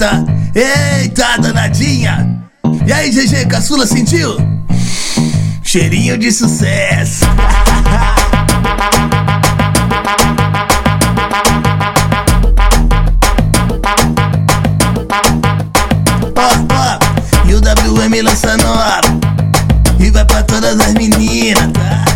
Eita, eita, danadinha. E aí, GG, caçula sentiu? Cheirinho de sucesso. E o WM lança nova. E vai pra todas as meninas, tá?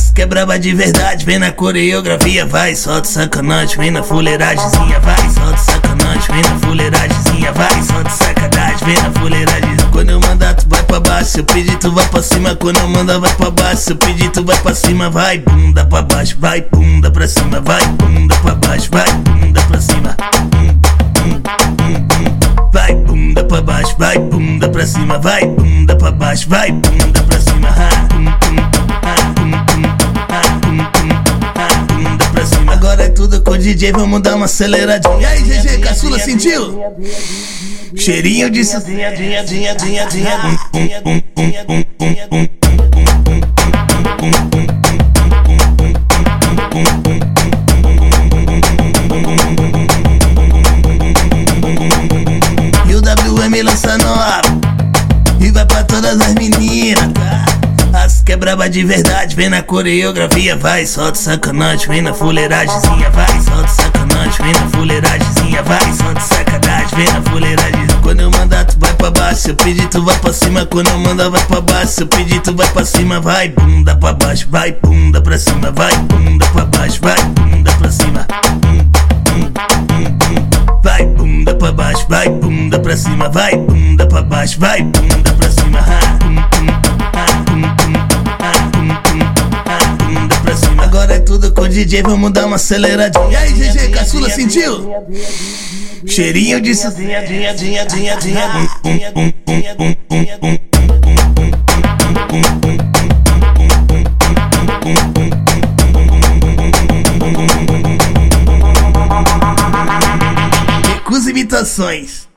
As que é braba de verdade, vem na coreografia, vai, solta sacanagem, vem na fuleiragemzinha, vai, solta sacanagem, vem na fuleiragemzinha, vai, solta sacanagem, vem na fuleiragem. Quando eu mandar, tu vai pra baixo, eu pedir, tu vai pra cima. Quando eu mandar, vai pra baixo, eu pedir, tu vai pra cima, vai, bunda pra baixo, vai, bunda pra cima, vai, bunda pra baixo, vai, bunda pra cima. Vai bunda pra baixo, vai bunda pra cima, vai bunda pra baixo, vai bunda pra cima. Tudo com o DJ, vamos dar uma aceleradinha. E aí, GG, caçula sentiu? Cheirinho de. E o WM lança nova E vai pra todas as meninas, braba de verdade, vem na coreografia, vai, solta sacanagem, vem na fuleiragemzinha, vai, solta sacanagem, vem na fuleiragemzinha, vai, solta sacanagem, vem na fuleiragem. Quando eu mandar, tu vai pra baixo, eu pedir, tu vai pra cima. Quando eu mandar, vai pra baixo, eu pedir, tu vai pra cima, vai, bunda pra baixo, vai, bunda pra cima, vai, bunda pra baixo, vai, bunda pra cima. Vai bunda pra baixo, vai bunda pra cima, vai bunda pra baixo, vai bunda pra Agora é tudo com o DJ, vamos dar uma aceleradinha. E aí, GG, caçula sentiu? Cheirinho de sucinha, dinha, dinha, dinha, dinha. Recusa imitações.